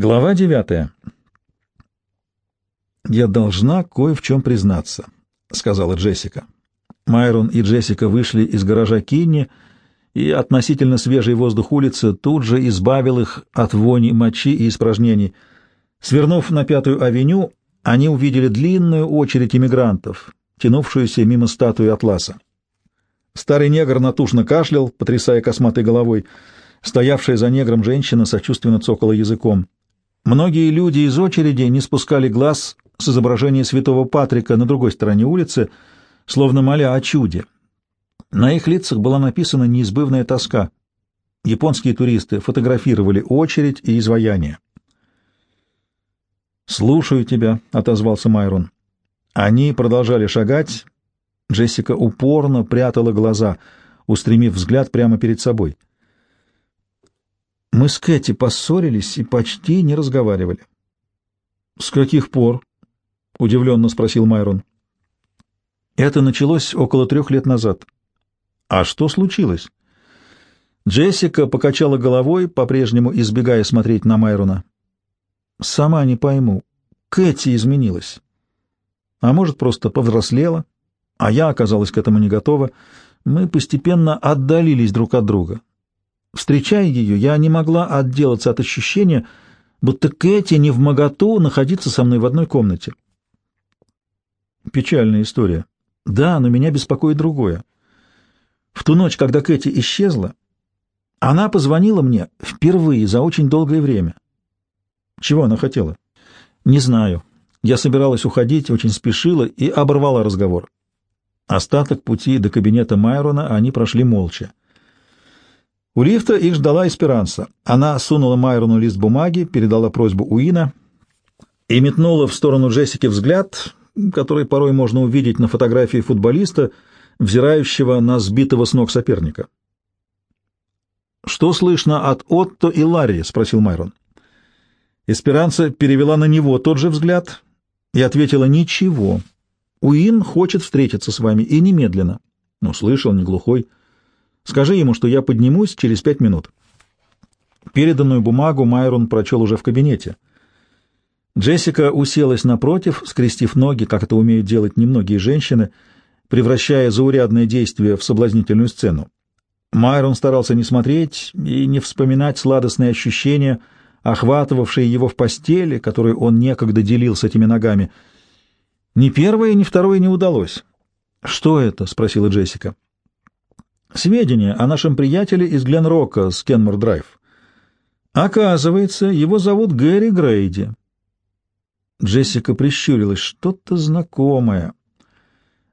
Глава девятая. «Я должна кое в чем признаться», — сказала Джессика. Майрон и Джессика вышли из гаража Кинни, и относительно свежий воздух улицы тут же избавил их от вони мочи и испражнений. Свернув на Пятую авеню, они увидели длинную очередь иммигрантов, тянувшуюся мимо статуи Атласа. Старый негр натужно кашлял, потрясая косматой головой. Стоявшая за негром женщина сочувственно цокала языком. Многие люди из очереди не спускали глаз с изображения святого Патрика на другой стороне улицы, словно моля о чуде. На их лицах была написана неизбывная тоска. Японские туристы фотографировали очередь и изваяние. «Слушаю тебя», — отозвался Майрон. Они продолжали шагать. Джессика упорно прятала глаза, устремив взгляд прямо перед собой. Мы с Кэти поссорились и почти не разговаривали. — С каких пор? — удивленно спросил Майрон. — Это началось около трех лет назад. — А что случилось? Джессика покачала головой, по-прежнему избегая смотреть на Майрона. — Сама не пойму. Кэти изменилась. А может, просто повзрослела, а я оказалась к этому не готова. Мы постепенно отдалились друг от друга. Встречая ее, я не могла отделаться от ощущения, будто Кэти не в моготу находиться со мной в одной комнате. Печальная история. Да, но меня беспокоит другое. В ту ночь, когда Кэти исчезла, она позвонила мне впервые за очень долгое время. Чего она хотела? Не знаю. Я собиралась уходить, очень спешила и оборвала разговор. Остаток пути до кабинета Майрона они прошли молча. У лифта их ждала Эсперанса. Она сунула Майрону лист бумаги, передала просьбу Уина и метнула в сторону Джессики взгляд, который порой можно увидеть на фотографии футболиста, взирающего на сбитого с ног соперника. «Что слышно от Отто и Ларри?» — спросил Майрон. Эсперанца перевела на него тот же взгляд и ответила «Ничего. Уин хочет встретиться с вами, и немедленно». Ну, слышал, не глухой. Скажи ему, что я поднимусь через пять минут. Переданную бумагу Майрон прочел уже в кабинете. Джессика уселась напротив, скрестив ноги, как это умеют делать немногие женщины, превращая заурядное действие в соблазнительную сцену. Майрон старался не смотреть и не вспоминать сладостные ощущения, охватывавшие его в постели, которые он некогда делил с этими ногами. Ни первое, ни второе не удалось. «Что это?» — спросила Джессика. Сведения о нашем приятеле из Гленрока с Кенмор-Драйв. Оказывается, его зовут Гэри Грейди. Джессика прищурилась. Что-то знакомое.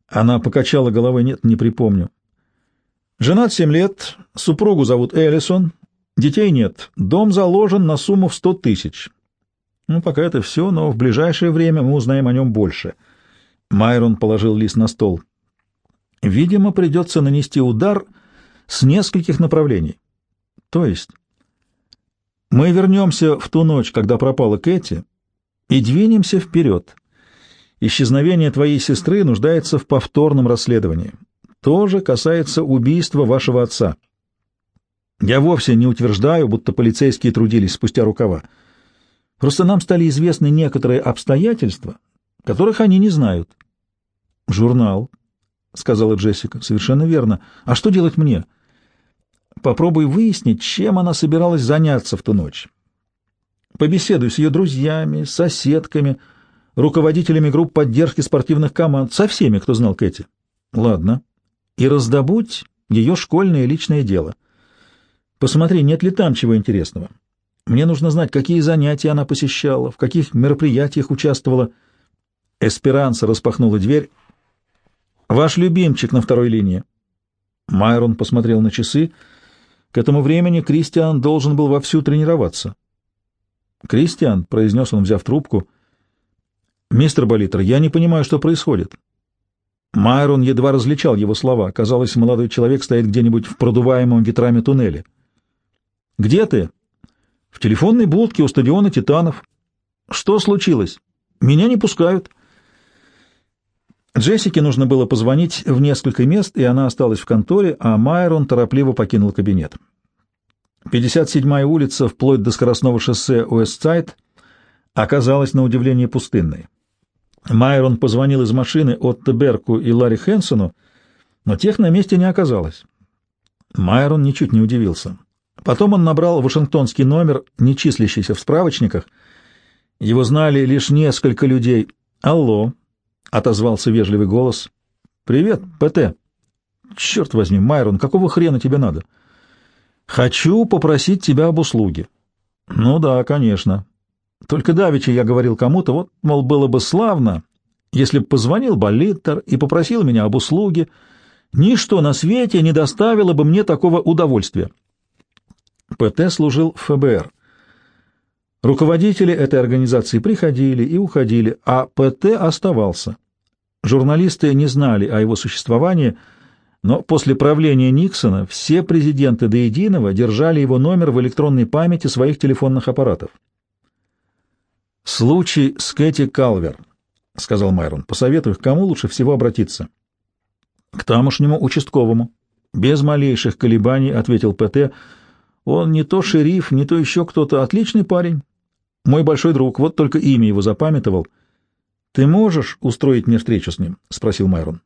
Она покачала головой. Нет, не припомню. Женат семь лет, супругу зовут Эллисон, детей нет, дом заложен на сумму в сто тысяч. Ну, пока это все, но в ближайшее время мы узнаем о нем больше. Майрон положил лист на стол. — Видимо, придется нанести удар с нескольких направлений. То есть мы вернемся в ту ночь, когда пропала Кэти, и двинемся вперед. Исчезновение твоей сестры нуждается в повторном расследовании. То же касается убийства вашего отца. Я вовсе не утверждаю, будто полицейские трудились спустя рукава. Просто нам стали известны некоторые обстоятельства, которых они не знают. Журнал, — сказала Джессика. — Совершенно верно. А что делать мне? Попробуй выяснить, чем она собиралась заняться в ту ночь. Побеседуй с ее друзьями, соседками, руководителями групп поддержки спортивных команд, со всеми, кто знал Кэти. Ладно. И раздобудь ее школьное личное дело. Посмотри, нет ли там чего интересного. Мне нужно знать, какие занятия она посещала, в каких мероприятиях участвовала. Эсперанса распахнула дверь Ваш любимчик на второй линии. Майрон посмотрел на часы. К этому времени Кристиан должен был вовсю тренироваться. «Кристиан», — произнес он, взяв трубку, — «мистер Болитер, я не понимаю, что происходит». Майрон едва различал его слова. Казалось, молодой человек стоит где-нибудь в продуваемом ветрами туннеле. «Где ты?» «В телефонной будке у стадиона «Титанов». «Что случилось?» «Меня не пускают». Джессике нужно было позвонить в несколько мест, и она осталась в конторе, а Майрон торопливо покинул кабинет. 57-я улица, вплоть до скоростного шоссе Уэстсайд, оказалась на удивление пустынной. Майрон позвонил из машины Отто Берку и Ларри Хэнсону, но тех на месте не оказалось. Майрон ничуть не удивился. Потом он набрал вашингтонский номер, не числящийся в справочниках. Его знали лишь несколько людей. «Алло», — отозвался вежливый голос. «Привет, ПТ». «Черт возьми, Майрон, какого хрена тебе надо?» «Хочу попросить тебя об услуге». «Ну да, конечно. Только давеча я говорил кому-то, вот, мол, было бы славно, если бы позвонил Болиттер и попросил меня об услуге. Ничто на свете не доставило бы мне такого удовольствия». ПТ служил в ФБР. Руководители этой организации приходили и уходили, а ПТ оставался. Журналисты не знали о его существовании, но после правления Никсона все президенты до единого держали его номер в электронной памяти своих телефонных аппаратов. «Случай с Кэти Калвер», — сказал Майрон. «Посоветую, к кому лучше всего обратиться?» «К тамошнему участковому». Без малейших колебаний ответил ПТ. «Он не то шериф, не то еще кто-то. Отличный парень. Мой большой друг. Вот только имя его запамятовал». «Ты можешь устроить мне встречу с ним?» — спросил Майрон.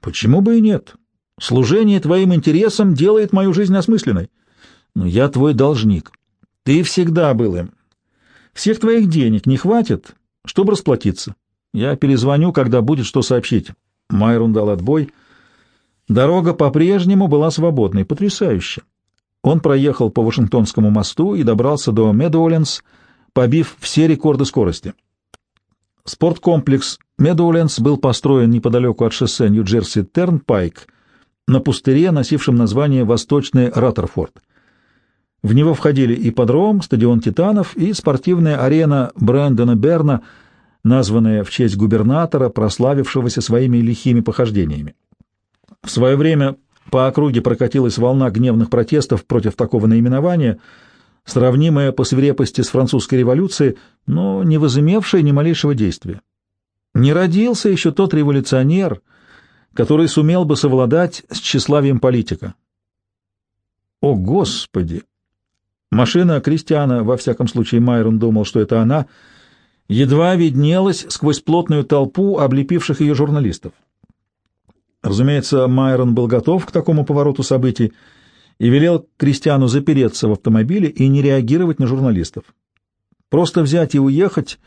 «Почему бы и нет? Служение твоим интересам делает мою жизнь осмысленной. Но я твой должник. Ты всегда был им. Всех твоих денег не хватит, чтобы расплатиться. Я перезвоню, когда будет что сообщить». Майрон дал отбой. Дорога по-прежнему была свободной, потрясающе. Он проехал по Вашингтонскому мосту и добрался до Медоуленс, побив все рекорды скорости. Спорткомплекс Медоуленс был построен неподалеку от шоссе Нью-Джерси Тернпайк на пустыре, носившем название Восточный Раттерфорд. В него входили и подром, стадион «Титанов» и спортивная арена Брэндона Берна, названная в честь губернатора, прославившегося своими лихими похождениями. В свое время по округе прокатилась волна гневных протестов против такого наименования — сравнимая по свирепости с французской революцией, но не возымевшая ни малейшего действия. Не родился еще тот революционер, который сумел бы совладать с тщеславием политика. О, Господи! Машина Кристиана, во всяком случае Майрон думал, что это она, едва виднелась сквозь плотную толпу облепивших ее журналистов. Разумеется, Майрон был готов к такому повороту событий, и велел Кристиану запереться в автомобиле и не реагировать на журналистов. Просто взять и уехать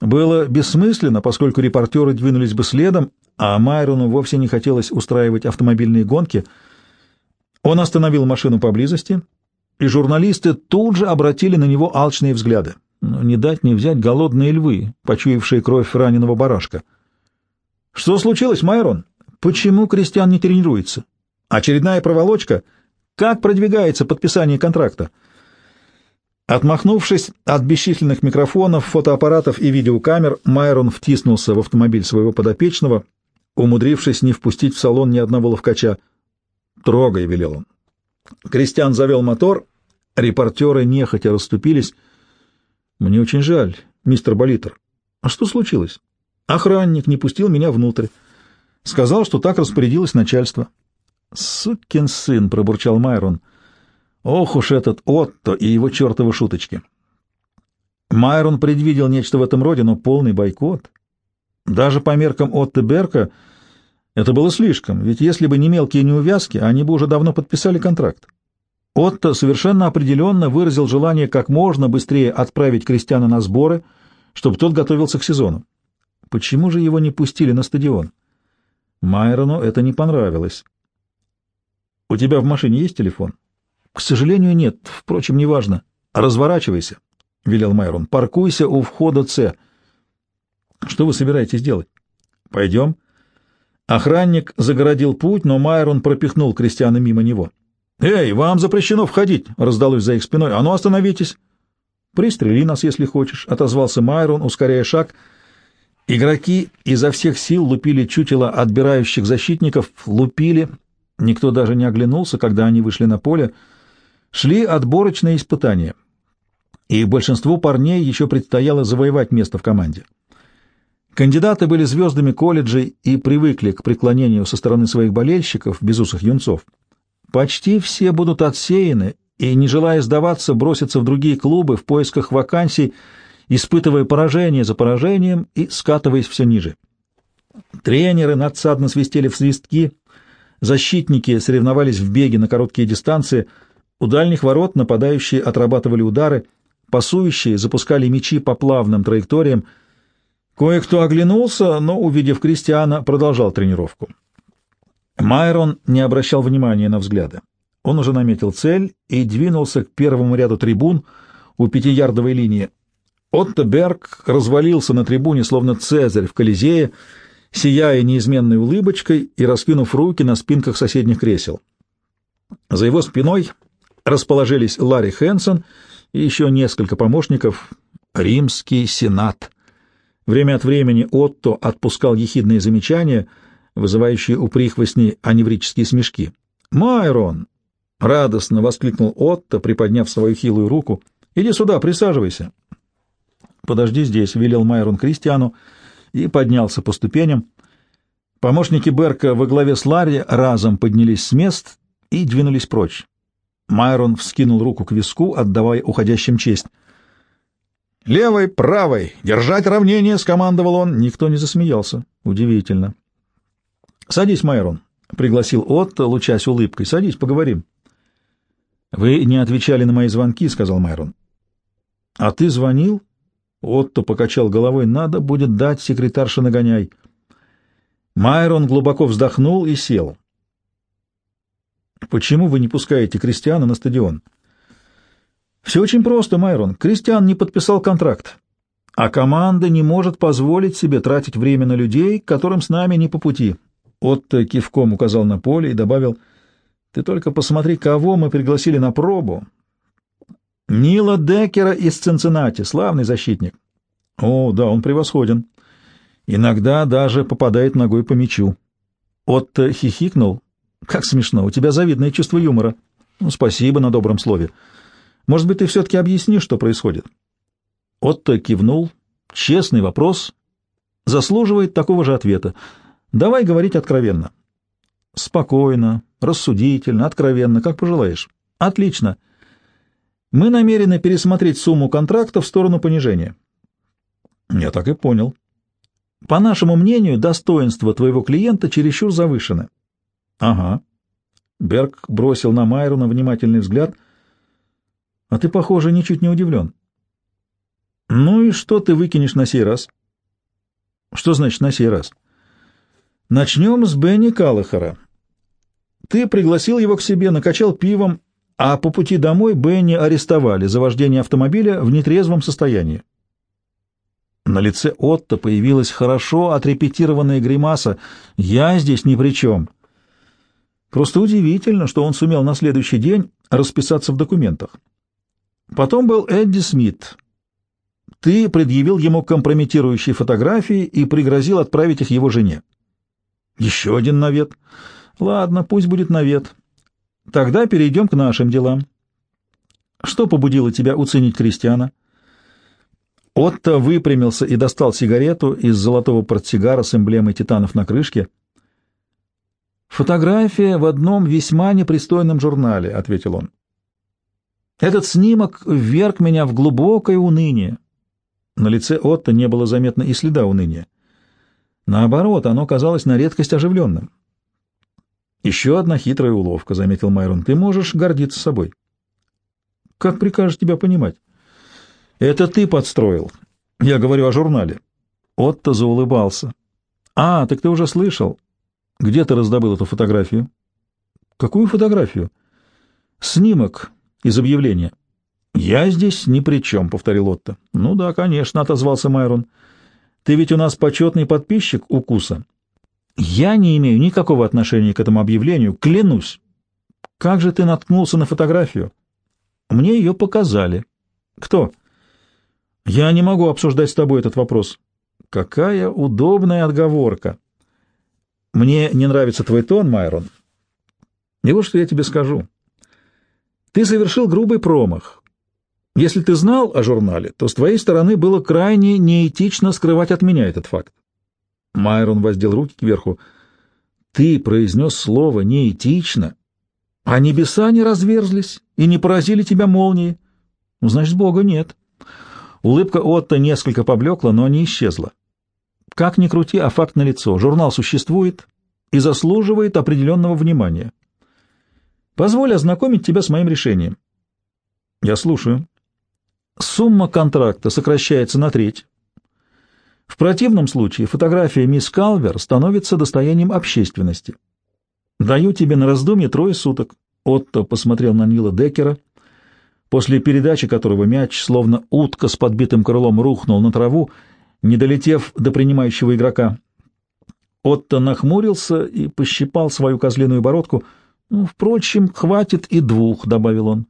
было бессмысленно, поскольку репортеры двинулись бы следом, а Майрону вовсе не хотелось устраивать автомобильные гонки. Он остановил машину поблизости, и журналисты тут же обратили на него алчные взгляды. Но не дать не взять голодные львы, почуявшие кровь раненого барашка. «Что случилось, Майрон? Почему Кристиан не тренируется? Очередная проволочка — как продвигается подписание контракта? Отмахнувшись от бесчисленных микрофонов, фотоаппаратов и видеокамер, Майрон втиснулся в автомобиль своего подопечного, умудрившись не впустить в салон ни одного ловкача. «Трогай», — велел он. Кристиан завел мотор, репортеры нехотя расступились. «Мне очень жаль, мистер Болитер. А что случилось?» «Охранник не пустил меня внутрь. Сказал, что так распорядилось начальство». «Сукин сын!» — пробурчал Майрон. «Ох уж этот Отто и его чертовы шуточки!» Майрон предвидел нечто в этом роде, но полный бойкот. Даже по меркам Отто Берка это было слишком, ведь если бы не мелкие неувязки, они бы уже давно подписали контракт. Отто совершенно определенно выразил желание как можно быстрее отправить Кристиана на сборы, чтобы тот готовился к сезону. Почему же его не пустили на стадион? Майрону это не понравилось. У тебя в машине есть телефон? К сожалению, нет. Впрочем, неважно. Разворачивайся, — велел Майрон. Паркуйся у входа С. Что вы собираетесь делать? Пойдем. Охранник загородил путь, но Майрон пропихнул Кристиана мимо него. «Эй, вам запрещено входить!» — раздалось за их спиной. «А ну, остановитесь!» «Пристрели нас, если хочешь», — отозвался Майрон, ускоряя шаг. Игроки изо всех сил лупили чутило отбирающих защитников, лупили, Никто даже не оглянулся, когда они вышли на поле. Шли отборочные испытания, и большинству парней еще предстояло завоевать место в команде. Кандидаты были звездами колледжей и привыкли к преклонению со стороны своих болельщиков, безусых юнцов. Почти все будут отсеяны и, не желая сдаваться, броситься в другие клубы в поисках вакансий, испытывая поражение за поражением и скатываясь все ниже. Тренеры надсадно свистели в свистки, защитники соревновались в беге на короткие дистанции, у дальних ворот нападающие отрабатывали удары, пасующие запускали мячи по плавным траекториям. Кое-кто оглянулся, но, увидев Кристиана, продолжал тренировку. Майрон не обращал внимания на взгляды. Он уже наметил цель и двинулся к первому ряду трибун у пятиярдовой линии. Отто Берг развалился на трибуне, словно Цезарь в Колизее, сияя неизменной улыбочкой и раскинув руки на спинках соседних кресел. За его спиной расположились Ларри Хэнсон и еще несколько помощников, римский сенат. Время от времени Отто отпускал ехидные замечания, вызывающие у прихвостней аневрические смешки. «Майрон!» — радостно воскликнул Отто, приподняв свою хилую руку. «Иди сюда, присаживайся». «Подожди здесь», — велел Майрон Кристиану и поднялся по ступеням. Помощники Берка во главе с Ларри разом поднялись с мест и двинулись прочь. Майрон вскинул руку к виску, отдавая уходящим честь. «Левой, правой! Держать равнение!» — скомандовал он. Никто не засмеялся. Удивительно. «Садись, Майрон», — пригласил Отто, лучась улыбкой. «Садись, поговорим». «Вы не отвечали на мои звонки», — сказал Майрон. «А ты звонил?» Отто покачал головой. «Надо будет дать секретарше нагоняй». Майрон глубоко вздохнул и сел. Почему вы не пускаете Кристиана на стадион? Все очень просто, Майрон. Кристиан не подписал контракт. А команда не может позволить себе тратить время на людей, которым с нами не по пути. Отто кивком указал на поле и добавил, «Ты только посмотри, кого мы пригласили на пробу. Нила Деккера из Цинциннати, славный защитник». «О, да, он превосходен. Иногда даже попадает ногой по мячу». Отто хихикнул, как смешно, у тебя завидное чувство юмора. Ну, спасибо на добром слове. Может быть, ты все-таки объяснишь, что происходит? Отто кивнул. Честный вопрос. Заслуживает такого же ответа. Давай говорить откровенно. Спокойно, рассудительно, откровенно, как пожелаешь. Отлично. Мы намерены пересмотреть сумму контракта в сторону понижения. Я так и понял. По нашему мнению, достоинство твоего клиента чересчур завышено. Ага. Берг бросил на Майрона внимательный взгляд. А ты, похоже, ничуть не удивлен. Ну и что ты выкинешь на сей раз? Что значит на сей раз? Начнем с Бенни Каллахара. Ты пригласил его к себе, накачал пивом, а по пути домой Бенни арестовали за вождение автомобиля в нетрезвом состоянии. На лице Отто появилась хорошо отрепетированная гримаса. «Я здесь ни при чем». Просто удивительно, что он сумел на следующий день расписаться в документах. Потом был Эдди Смит. Ты предъявил ему компрометирующие фотографии и пригрозил отправить их его жене. Еще один навет. Ладно, пусть будет навет. Тогда перейдем к нашим делам. Что побудило тебя уценить Кристиана? Отто выпрямился и достал сигарету из золотого портсигара с эмблемой титанов на крышке — «Фотография в одном весьма непристойном журнале», — ответил он. «Этот снимок вверг меня в глубокое уныние». На лице Отто не было заметно и следа уныния. Наоборот, оно казалось на редкость оживленным. «Еще одна хитрая уловка», — заметил Майрон. «Ты можешь гордиться собой». «Как прикажешь тебя понимать?» «Это ты подстроил. Я говорю о журнале». Отто заулыбался. «А, так ты уже слышал. Где ты раздобыл эту фотографию? Какую фотографию? Снимок из объявления. Я здесь ни при чем, повторил Отто. Ну да, конечно, отозвался Майрон. Ты ведь у нас почетный подписчик укуса. Я не имею никакого отношения к этому объявлению, клянусь. Как же ты наткнулся на фотографию? Мне ее показали. Кто? Я не могу обсуждать с тобой этот вопрос. Какая удобная отговорка. Мне не нравится твой тон, Майрон. И вот что я тебе скажу. Ты совершил грубый промах. Если ты знал о журнале, то с твоей стороны было крайне неэтично скрывать от меня этот факт. Майрон воздел руки кверху. Ты произнес слово «неэтично», А небеса не разверзлись и не поразили тебя молнией. Ну, значит, Бога нет. Улыбка Отто несколько поблекла, но не исчезла. Как ни крути, а факт налицо. Журнал существует и заслуживает определенного внимания. Позволь ознакомить тебя с моим решением. Я слушаю. Сумма контракта сокращается на треть. В противном случае фотография мисс Калвер становится достоянием общественности. Даю тебе на раздумье трое суток. Отто посмотрел на Нила Деккера, после передачи которого мяч, словно утка с подбитым крылом, рухнул на траву, не долетев до принимающего игрока. Отто нахмурился и пощипал свою козлиную бородку. «Ну, впрочем, хватит и двух», — добавил он.